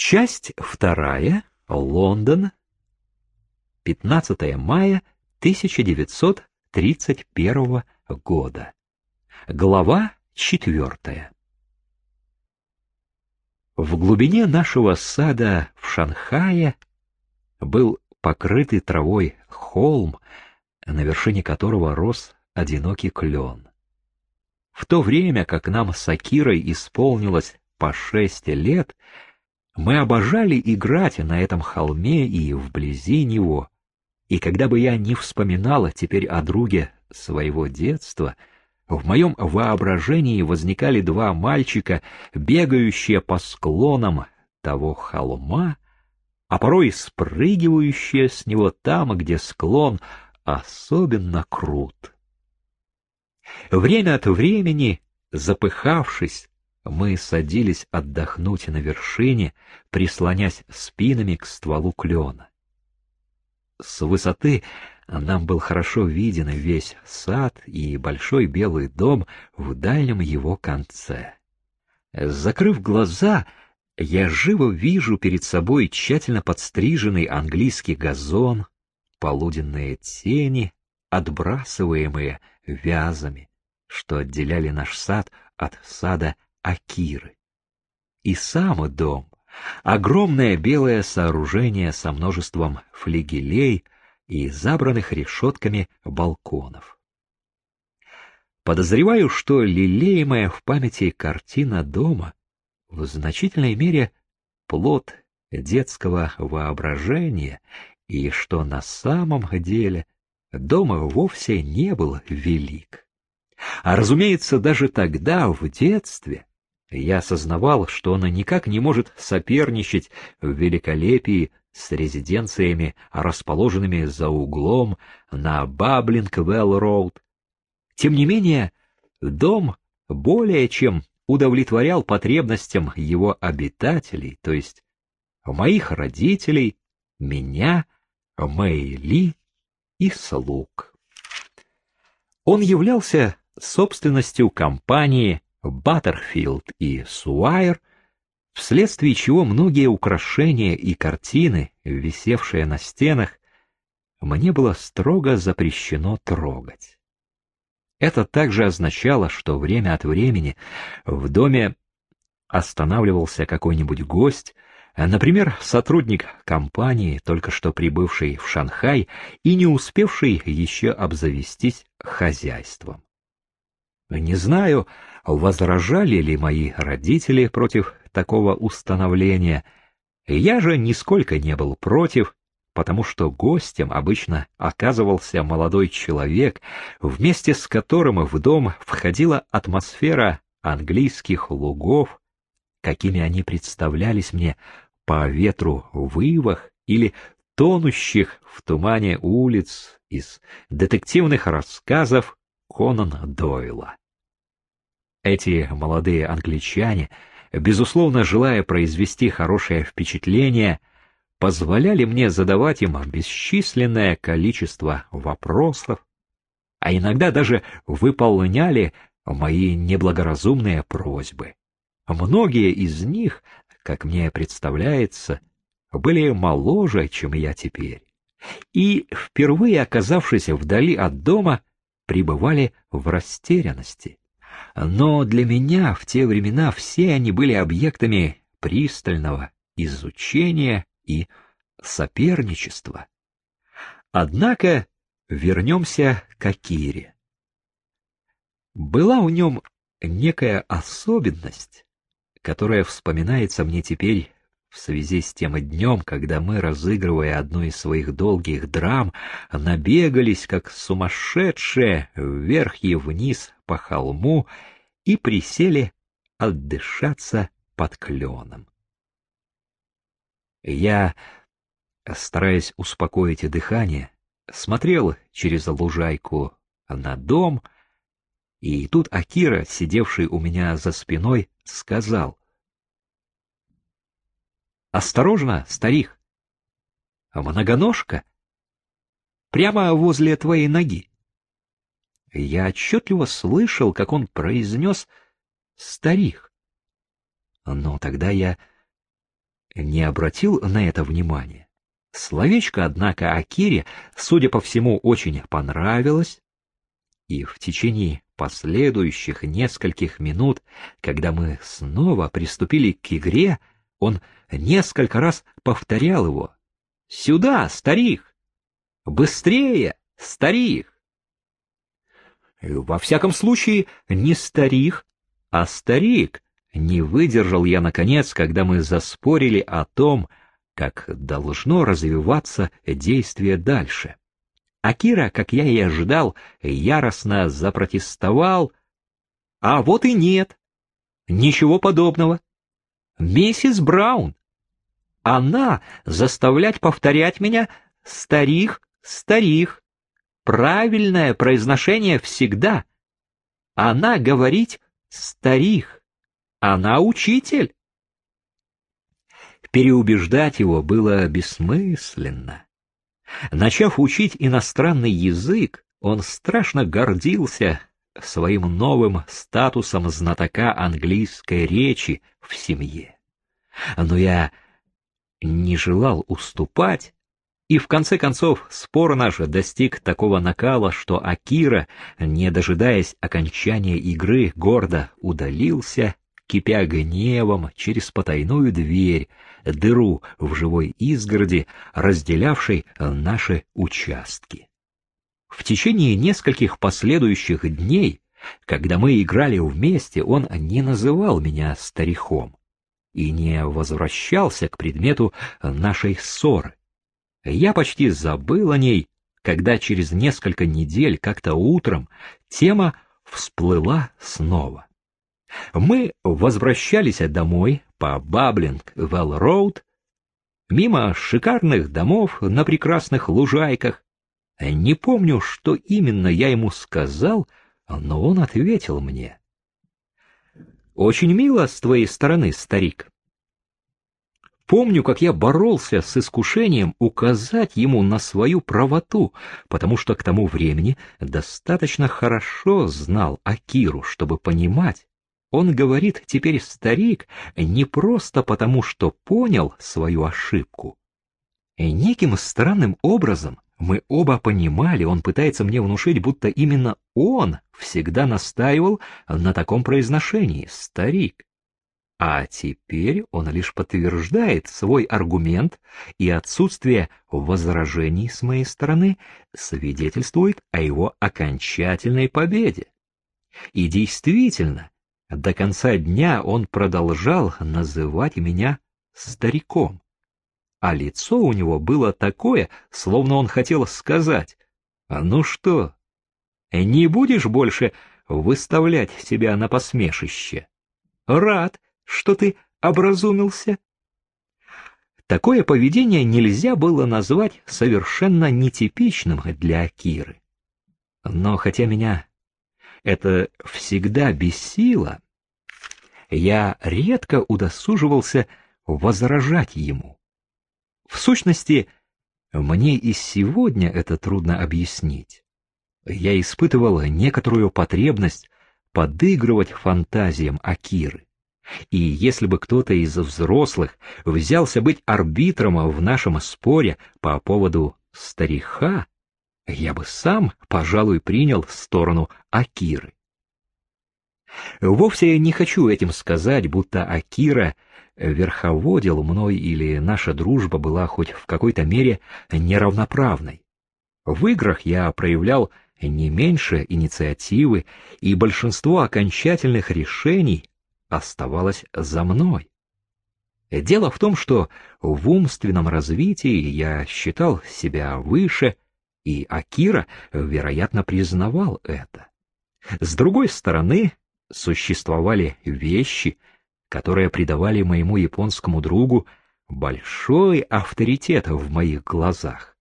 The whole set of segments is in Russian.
Часть вторая. Лондон. 15 мая 1931 года. Глава четвертая. В глубине нашего сада в Шанхае был покрытый травой холм, на вершине которого рос одинокий клен. В то время, как нам с Акирой исполнилось по шесть лет, мы обожали играть на этом холме и вблизи него, и когда бы я не вспоминала теперь о друге своего детства — в моем воображении возникали два мальчика, бегающие по склонам того холма, а порой спрыгивающие с него там, где склон особенно крут. Время от времени, запыхавшись, мы садились отдохнуть на вершине, прислонясь спинами к стволу клена. С высоты нам был хорошо виден весь сад и большой белый дом в дальнем его конце. Закрыв глаза, я живо вижу перед собой тщательно подстриженный английский газон, полуденные тени, отбрасываемые вязами, что отделяли наш сад от сада Акиры. И сам дом, огромное белое сооружение со множеством флигелей — и забранных решетками балконов. Подозреваю, что лелеемая в памяти картина дома в значительной мере плод детского воображения, и что на самом деле дом вовсе не был велик. А разумеется, даже тогда, в детстве, я осознавал, что он никак не может соперничать в великолепии с резиденциями, расположенными за углом на Баблинг-Велл-Роуд. Тем не менее, дом более чем удовлетворял потребностям его обитателей, то есть моих родителей, меня, Мэйли и слуг. Он являлся собственностью компании Баттерфилд и Суайр, вследствие чего многие украшения и картины, висевшие на стенах, мне было строго запрещено трогать. Это также означало, что время от времени в доме останавливался какой-нибудь гость, например, сотрудник компании, только что прибывший в Шанхай и не успевший еще обзавестись хозяйством. Не знаю, возражали ли мои родители против такого установления. Я же нисколько не был против, потому что гостем обычно оказывался молодой человек, вместе с которым в дом входила атмосфера английских лугов, какими они представлялись мне по ветру в ивах или тонущих в тумане улиц из детективных рассказов Конан Дойла. Эти молодые англичане — безусловно, желая произвести хорошее впечатление, позволяли мне задавать им бесчисленное количество вопросов, а иногда даже выполняли мои неблагоразумные просьбы. Многие из них, как мне представляется, были моложе, чем я теперь, и, впервые оказавшись вдали от дома, пребывали в растерянности. Но для меня в те времена все они были объектами пристального изучения и соперничества. Однако вернемся к Акире. Была у нем некая особенность, которая вспоминается мне теперь в связи с тем днем, когда мы, разыгрывая одну из своих долгих драм, набегались, как сумасшедшие, вверх и вниз по холму и присели отдышаться под кленом. Я, стараясь успокоить дыхание, смотрел через лужайку на дом, и тут Акира, сидевший у меня за спиной, сказал, Осторожно, старик. Многоножка прямо возле твоей ноги. Я отчетливо слышал, как он произнес «старик». Но тогда я не обратил на это внимания. Словечко, однако, Акире, судя по всему, очень понравилось, и в течение последующих нескольких минут, когда мы снова приступили к игре, он несколько раз повторял его. «Сюда, старик! Быстрее, старик!» Во всяком случае, не старик, а старик. Не выдержал я, наконец, когда мы заспорили о том, как должно развиваться действие дальше. Акира, как я и ожидал, яростно запротестовал. А вот и нет. Ничего подобного. Миссис Браун. Она заставлять повторять меня «старих, старих». Правильное произношение всегда. Она говорить «старих». Она учитель. Переубеждать его было бессмысленно. Начав учить иностранный язык, он страшно гордился своим новым статусом знатока английской речи в семье. Но я не желал уступать, и в конце концов спор наш достиг такого накала, что Акира, не дожидаясь окончания игры, гордо удалился, кипя гневом через потайную дверь, дыру в живой изгороди, разделявшей наши участки. В течение нескольких последующих дней, когда мы играли вместе, он не называл меня стариком и не возвращался к предмету нашей ссоры. Я почти забыл о ней, когда через несколько недель, как-то утром, тема всплыла снова. Мы возвращались домой по Баблинг-Велл-Роуд, мимо шикарных домов на прекрасных лужайках. Не помню, что именно я ему сказал, но он ответил мне. «Очень мило с твоей стороны, старик». Помню, как я боролся с искушением указать ему на свою правоту, потому что к тому времени достаточно хорошо знал Акиру, чтобы понимать, он говорит теперь старик не просто потому, что понял свою ошибку. Неким странным образом мы оба понимали, он пытается мне внушить, будто именно он всегда настаивал на таком произношении «старик». А теперь он лишь подтверждает свой аргумент, и отсутствие возражений с моей стороны свидетельствует о его окончательной победе. И действительно, до конца дня он продолжал называть меня стариком. А лицо у него было такое, словно он хотел сказать, «А ну что, не будешь больше выставлять себя на посмешище? Рад, что ты образумился?» Такое поведение нельзя было назвать совершенно нетипичным для Акиры. Но хотя меня это всегда бесило, я редко удосуживался возражать ему. В сущности, мне и сегодня это трудно объяснить. Я испытывал некоторую потребность подыгрывать фантазиям Акиры. И если бы кто-то из взрослых взялся быть арбитром в нашем споре по поводу стариха, я бы сам, пожалуй, принял сторону Акиры. Вовсе не хочу этим сказать, будто Акира верховодил мной или наша дружба была хоть в какой-то мере неравноправной. В играх я проявлял не меньше инициативы, и большинство окончательных решений оставалось за мной. Дело в том, что в умственном развитии я считал себя выше, и Акира, вероятно, признавал это. С другой стороны, существовали вещи, которые придавали моему японскому другу большой авторитет в моих глазах.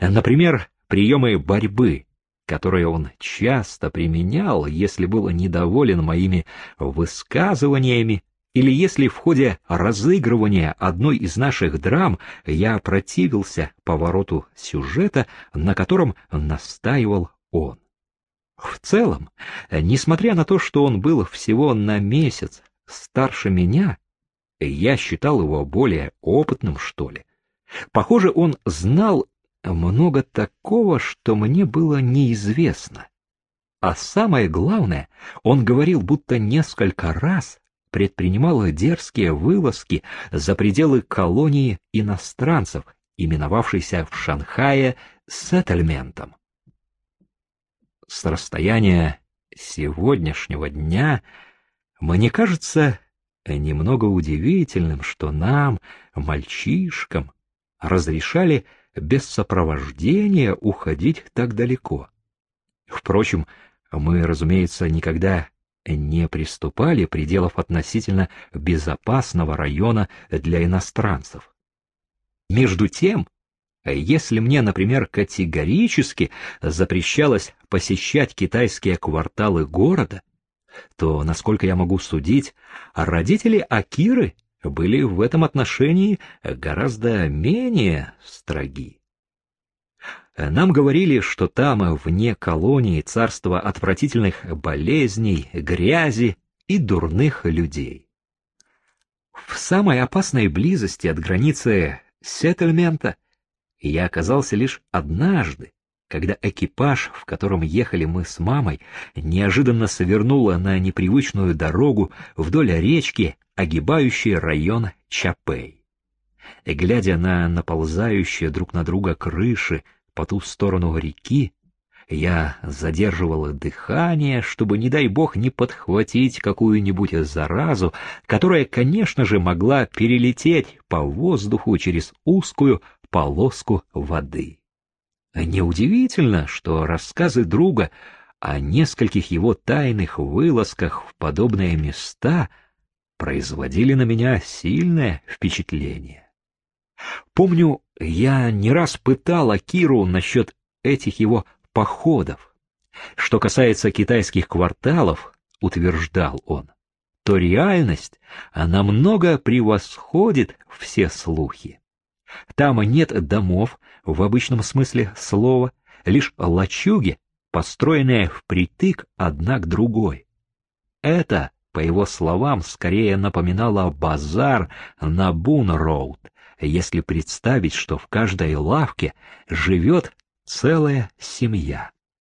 Например, приемы борьбы, которые он часто применял, если был недоволен моими высказываниями или если в ходе разыгрывания одной из наших драм я противился повороту сюжета, на котором настаивал он. В целом, несмотря на то, что он был всего на месяц старше меня, Я считал его более опытным, что ли. Похоже, он знал много такого, что мне было неизвестно. А самое главное, он говорил, будто несколько раз предпринимал дерзкие вылазки за пределы колонии иностранцев, именовавшейся в Шанхае сеттельментом. С расстояния сегодняшнего дня мне кажется немного удивительным, что нам, мальчишкам, разрешали без сопровождения уходить так далеко. Впрочем, мы, разумеется, никогда не приступали пределов относительно безопасного района для иностранцев. Между тем, если мне, например, категорически запрещалось посещать китайские кварталы города, то, насколько я могу судить, родители Акиры были в этом отношении гораздо менее строги. Нам говорили, что там, вне колонии, царство отвратительных болезней, грязи и дурных людей. В самой опасной близости от границы сеттельмента я оказался лишь однажды, когда экипаж, в котором ехали мы с мамой, неожиданно свернула на непривычную дорогу вдоль речки, огибающей район Чапей. Глядя на наползающие друг на друга крыши по ту сторону реки, я задерживала дыхание, чтобы, не дай бог, не подхватить какую-нибудь заразу, которая, конечно же, могла перелететь по воздуху через узкую полоску воды. Неудивительно, что рассказы друга о нескольких его тайных вылазках в подобные места производили на меня сильное впечатление. Помню, я не раз пытал Акиру насчет этих его походов. Что касается китайских кварталов, утверждал он, то реальность намного превосходит все слухи. Там нет домов в обычном смысле слова, лишь лачуги, построенные впритык одна к другой. Это, по его словам, скорее напоминало базар на Бун-Роуд, если представить, что в каждой лавке живет целая семья.